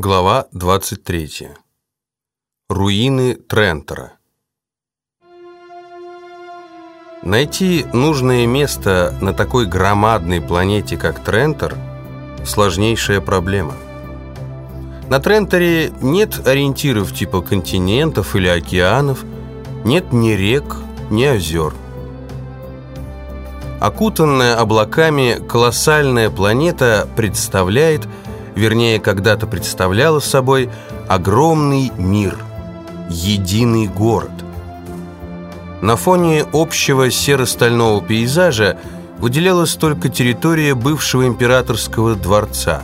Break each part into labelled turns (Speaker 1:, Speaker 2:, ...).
Speaker 1: Глава 23. Руины Трентера. Найти нужное место на такой громадной планете, как Трентер, сложнейшая проблема. На Трентере нет ориентиров типа континентов или океанов, нет ни рек, ни озер. Окутанная облаками колоссальная планета представляет – вернее, когда-то представляла собой огромный мир, единый город. На фоне общего серо-стального пейзажа выделялась только территория бывшего императорского дворца.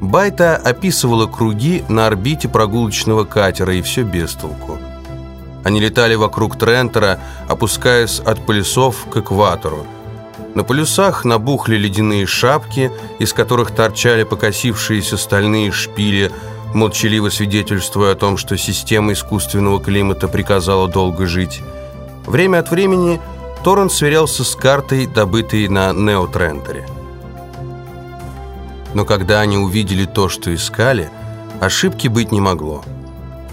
Speaker 1: Байта описывала круги на орбите прогулочного катера, и все без толку. Они летали вокруг Трентера, опускаясь от полюсов к экватору, на полюсах набухли ледяные шапки, из которых торчали покосившиеся стальные шпили, молчаливо свидетельствуя о том, что система искусственного климата приказала долго жить. Время от времени Торрен сверялся с картой, добытой на Неотрентере. Но когда они увидели то, что искали, ошибки быть не могло.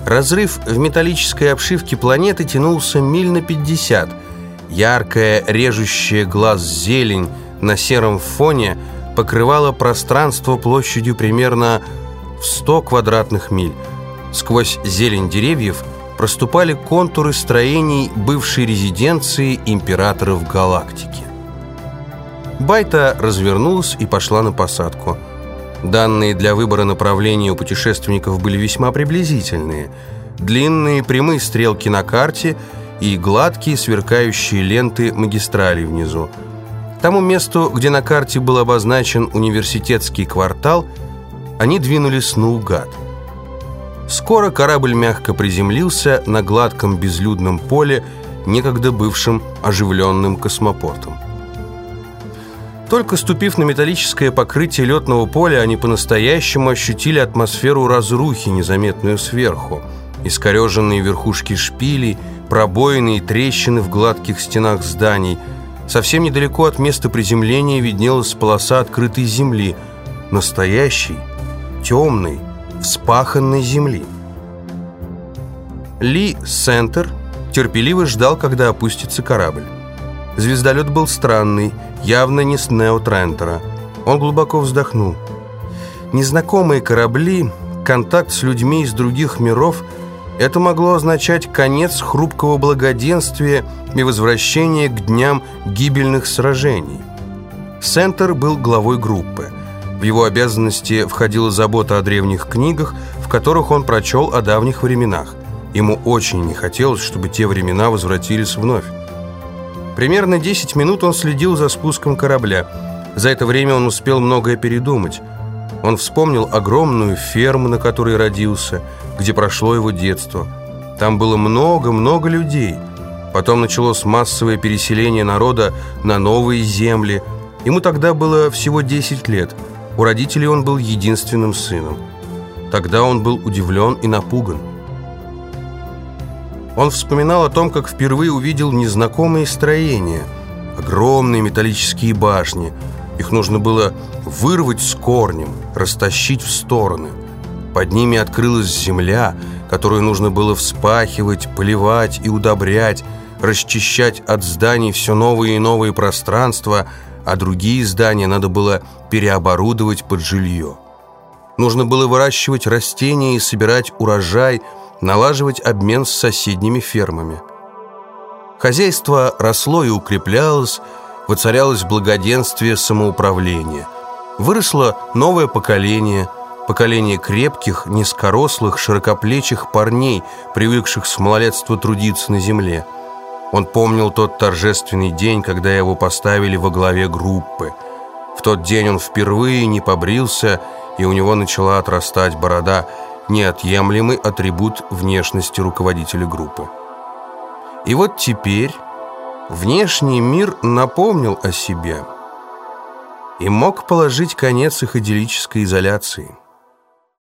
Speaker 1: Разрыв в металлической обшивке планеты тянулся миль на 50 – Яркая, режущая глаз зелень на сером фоне покрывала пространство площадью примерно в 100 квадратных миль. Сквозь зелень деревьев проступали контуры строений бывшей резиденции императоров галактики. Байта развернулась и пошла на посадку. Данные для выбора направления у путешественников были весьма приблизительные. Длинные прямые стрелки на карте – и гладкие сверкающие ленты магистрали внизу. К тому месту, где на карте был обозначен университетский квартал, они двинулись наугад. Скоро корабль мягко приземлился на гладком безлюдном поле, некогда бывшим оживленным космопортом. Только ступив на металлическое покрытие летного поля, они по-настоящему ощутили атмосферу разрухи, незаметную сверху. Искореженные верхушки шпилей – пробоины и трещины в гладких стенах зданий. Совсем недалеко от места приземления виднелась полоса открытой земли, настоящей, темной, вспаханной земли. Ли Сентер терпеливо ждал, когда опустится корабль. Звездолет был странный, явно не с Нео Трентера. Он глубоко вздохнул. Незнакомые корабли, контакт с людьми из других миров – это могло означать конец хрупкого благоденствия и возвращение к дням гибельных сражений. Сентер был главой группы. В его обязанности входила забота о древних книгах, в которых он прочел о давних временах. Ему очень не хотелось, чтобы те времена возвратились вновь. Примерно 10 минут он следил за спуском корабля. За это время он успел многое передумать. Он вспомнил огромную ферму, на которой родился – где прошло его детство. Там было много-много людей. Потом началось массовое переселение народа на новые земли. Ему тогда было всего 10 лет. У родителей он был единственным сыном. Тогда он был удивлен и напуган. Он вспоминал о том, как впервые увидел незнакомые строения, огромные металлические башни. Их нужно было вырвать с корнем, растащить в стороны – под ними открылась земля, которую нужно было вспахивать, поливать и удобрять, расчищать от зданий все новые и новые пространства, а другие здания надо было переоборудовать под жилье. Нужно было выращивать растения и собирать урожай, налаживать обмен с соседними фермами. Хозяйство росло и укреплялось, воцарялось благоденствие самоуправления. Выросло новое поколение – поколение крепких, низкорослых, широкоплечих парней, привыкших с малолетства трудиться на земле. Он помнил тот торжественный день, когда его поставили во главе группы. В тот день он впервые не побрился, и у него начала отрастать борода, неотъемлемый атрибут внешности руководителя группы. И вот теперь внешний мир напомнил о себе и мог положить конец их идиллической изоляции.